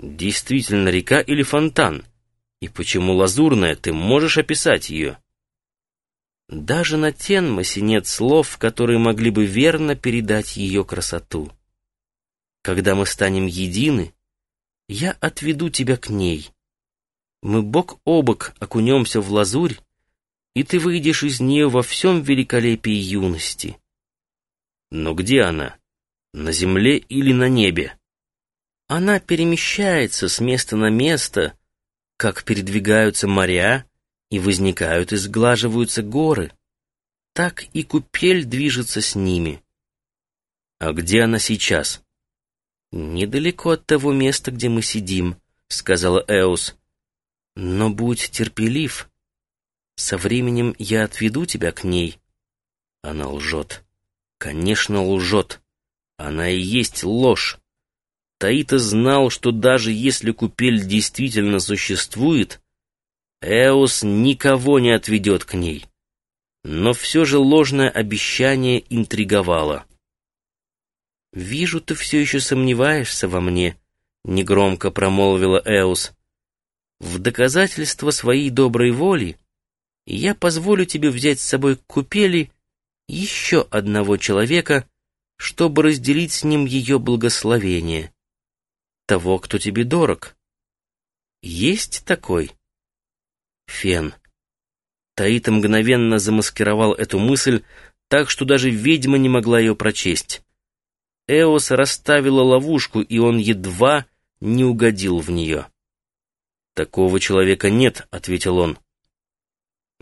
Действительно река или фонтан? И почему лазурная? Ты можешь описать ее? Даже на Тенмосе нет слов, которые могли бы верно передать ее красоту. Когда мы станем едины, я отведу тебя к ней. Мы бок о бок окунемся в лазурь, и ты выйдешь из нее во всем великолепии юности. Но где она? На земле или на небе? Она перемещается с места на место, как передвигаются моря и возникают и сглаживаются горы. Так и купель движется с ними. А где она сейчас? Недалеко от того места, где мы сидим, сказала Эус. Но будь терпелив. Со временем я отведу тебя к ней. Она лжет. Конечно, лжет. Она и есть ложь. Таита знал, что даже если купель действительно существует, Эос никого не отведет к ней. Но все же ложное обещание интриговало. «Вижу, ты все еще сомневаешься во мне», — негромко промолвила Эус. «В доказательство своей доброй воли я позволю тебе взять с собой к купели еще одного человека, чтобы разделить с ним ее благословение. Того, кто тебе дорог. Есть такой? Фен. Таита мгновенно замаскировал эту мысль так, что даже ведьма не могла ее прочесть. Эос расставила ловушку, и он едва не угодил в нее. «Такого человека нет», — ответил он.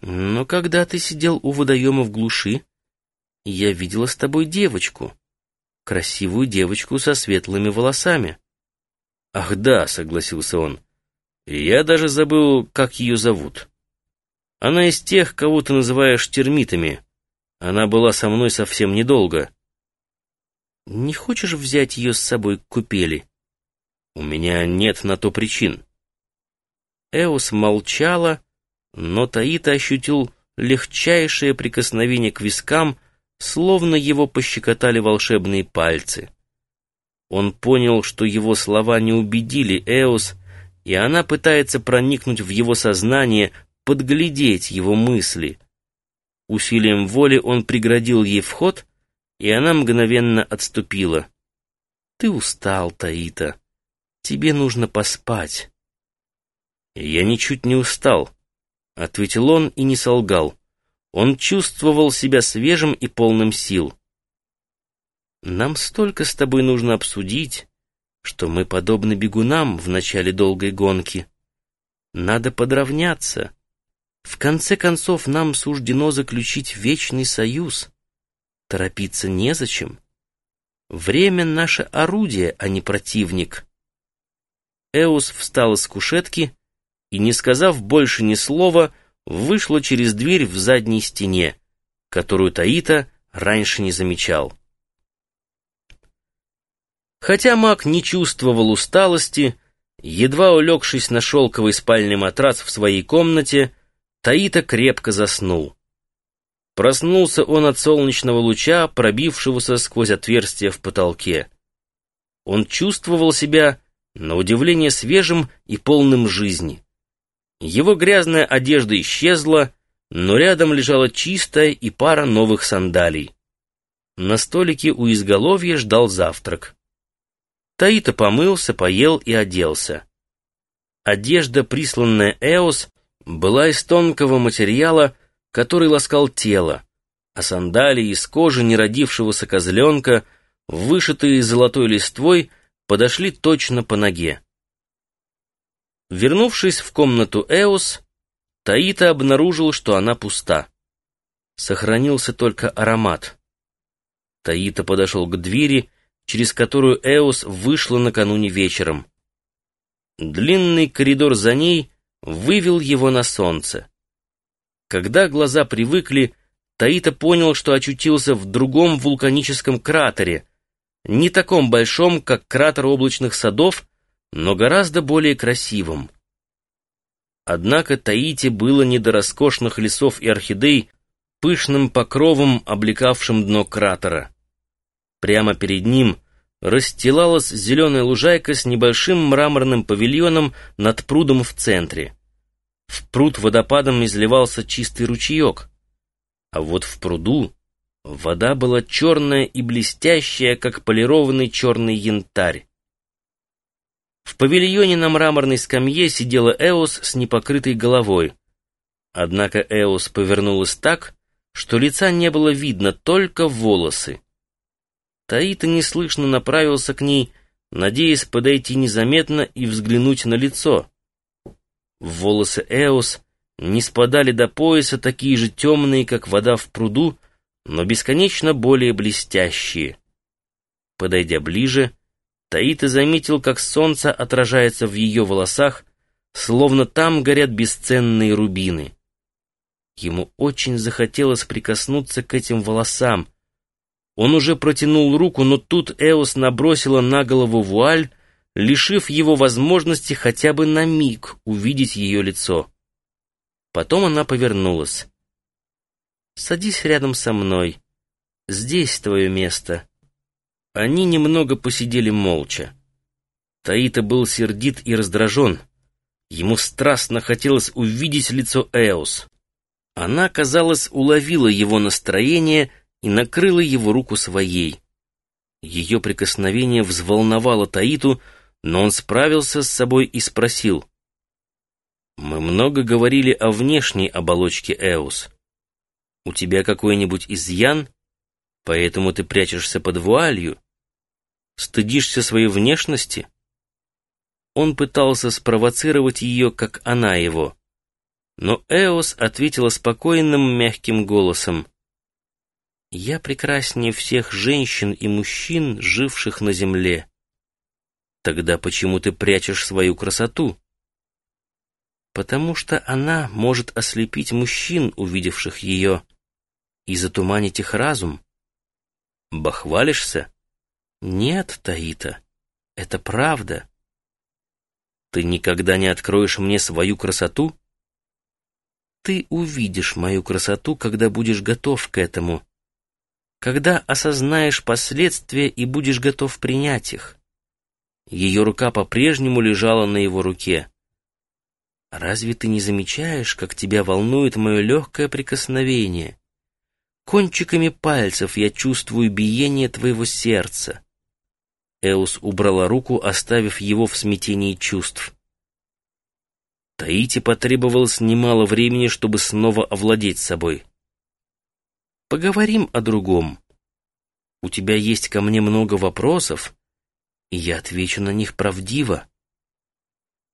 Но когда ты сидел у водоема в глуши, я видела с тобой девочку. Красивую девочку со светлыми волосами. Ах да, согласился он. Я даже забыл, как ее зовут. Она из тех, кого ты называешь термитами. Она была со мной совсем недолго. Не хочешь взять ее с собой к купели? У меня нет на то причин. Эос молчала, но Таита ощутил легчайшее прикосновение к вискам, словно его пощекотали волшебные пальцы. Он понял, что его слова не убедили Эос, и она пытается проникнуть в его сознание, подглядеть его мысли. Усилием воли он преградил ей вход, и она мгновенно отступила. «Ты устал, Таита. Тебе нужно поспать». «Я ничуть не устал», — ответил он и не солгал. Он чувствовал себя свежим и полным сил. «Нам столько с тобой нужно обсудить, что мы подобны бегунам в начале долгой гонки. Надо подравняться. В конце концов, нам суждено заключить вечный союз. Торопиться незачем. Время — наше орудие, а не противник». Эус встал из кушетки и, не сказав больше ни слова, вышла через дверь в задней стене, которую Таита раньше не замечал. Хотя маг не чувствовал усталости, едва улегшись на шелковый спальный матрас в своей комнате, Таита крепко заснул. Проснулся он от солнечного луча, пробившегося сквозь отверстие в потолке. Он чувствовал себя, на удивление, свежим и полным жизни. Его грязная одежда исчезла, но рядом лежала чистая и пара новых сандалий. На столике у изголовья ждал завтрак. Таита помылся, поел и оделся. Одежда, присланная Эос, была из тонкого материала, который ласкал тело, а сандалии из кожи неродившегося козленка, вышитые золотой листвой, подошли точно по ноге. Вернувшись в комнату Эос, Таита обнаружил, что она пуста. Сохранился только аромат. Таита подошел к двери, через которую Эос вышла накануне вечером. Длинный коридор за ней вывел его на солнце. Когда глаза привыкли, Таита понял, что очутился в другом вулканическом кратере, не таком большом, как кратер облачных садов, но гораздо более красивым. Однако Таити было не до роскошных лесов и орхидей, пышным покровом, облекавшим дно кратера. Прямо перед ним, расстилалась зеленая лужайка с небольшим мраморным павильоном над прудом в центре. В пруд водопадом изливался чистый ручеек, а вот в пруду вода была черная и блестящая, как полированный черный янтарь. В павильоне на мраморной скамье сидела Эос с непокрытой головой. Однако Эос повернулась так, что лица не было видно, только волосы. Таита неслышно направился к ней, надеясь подойти незаметно и взглянуть на лицо. Волосы Эос не спадали до пояса, такие же темные, как вода в пруду, но бесконечно более блестящие. Подойдя ближе, Таита заметил, как солнце отражается в ее волосах, словно там горят бесценные рубины. Ему очень захотелось прикоснуться к этим волосам. Он уже протянул руку, но тут Эос набросила на голову вуаль, лишив его возможности хотя бы на миг увидеть ее лицо. Потом она повернулась. «Садись рядом со мной. Здесь твое место». Они немного посидели молча. Таита был сердит и раздражен. Ему страстно хотелось увидеть лицо Эос. Она, казалось, уловила его настроение и накрыла его руку своей. Ее прикосновение взволновало Таиту, но он справился с собой и спросил. «Мы много говорили о внешней оболочке Эус. У тебя какой-нибудь изъян, поэтому ты прячешься под вуалью? Стыдишься своей внешности?» Он пытался спровоцировать ее, как она его. Но Эос ответила спокойным, мягким голосом. «Я прекраснее всех женщин и мужчин, живших на земле. Тогда почему ты прячешь свою красоту?» «Потому что она может ослепить мужчин, увидевших ее, и затуманить их разум. Бахвалишься?» «Нет, Таита, это правда». «Ты никогда не откроешь мне свою красоту?» Ты увидишь мою красоту, когда будешь готов к этому, когда осознаешь последствия и будешь готов принять их. Ее рука по-прежнему лежала на его руке. Разве ты не замечаешь, как тебя волнует мое легкое прикосновение? Кончиками пальцев я чувствую биение твоего сердца. Эус убрала руку, оставив его в смятении чувств. Таити потребовалось немало времени, чтобы снова овладеть собой. «Поговорим о другом. У тебя есть ко мне много вопросов, и я отвечу на них правдиво».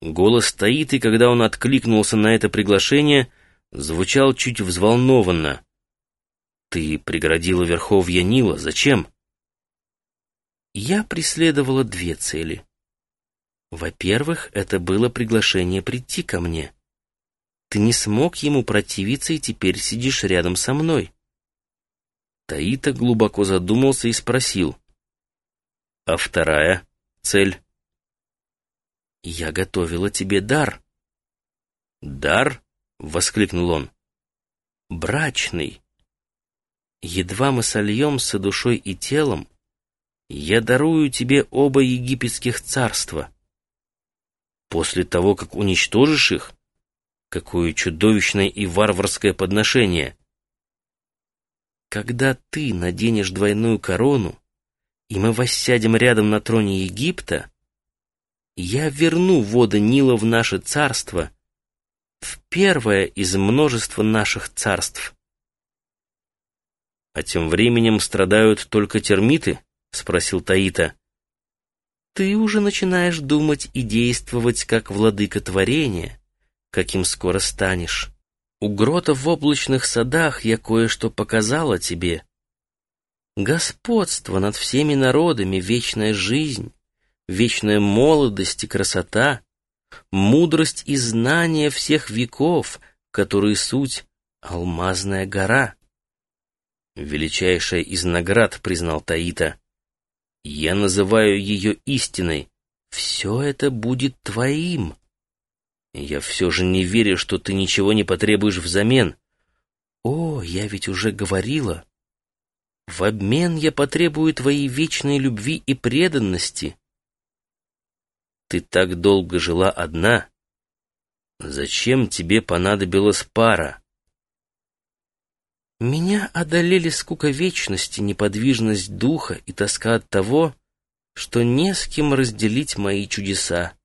Голос Таиты, когда он откликнулся на это приглашение, звучал чуть взволнованно. «Ты преградила верховья Нила. Зачем?» Я преследовала две цели. Во-первых, это было приглашение прийти ко мне. Ты не смог ему противиться и теперь сидишь рядом со мной. Таита глубоко задумался и спросил. А вторая цель? Я готовила тебе дар. Дар? Воскликнул он. Брачный. Едва мы сольемся душой и телом, я дарую тебе оба египетских царства — После того, как уничтожишь их? Какое чудовищное и варварское подношение! Когда ты наденешь двойную корону, и мы воссядем рядом на троне Египта, я верну воды Нила в наше царство, в первое из множества наших царств. А тем временем страдают только термиты? — спросил Таита ты уже начинаешь думать и действовать как владыка творения, каким скоро станешь. У грота в облачных садах я кое-что показала тебе. Господство над всеми народами, вечная жизнь, вечная молодость и красота, мудрость и знание всех веков, которые суть — алмазная гора. Величайшая из наград, признал Таита — я называю ее истиной. Все это будет твоим. Я все же не верю, что ты ничего не потребуешь взамен. О, я ведь уже говорила. В обмен я потребую твоей вечной любви и преданности. Ты так долго жила одна. Зачем тебе понадобилась пара? Меня одолели скука вечности, неподвижность духа и тоска от того, что не с кем разделить мои чудеса.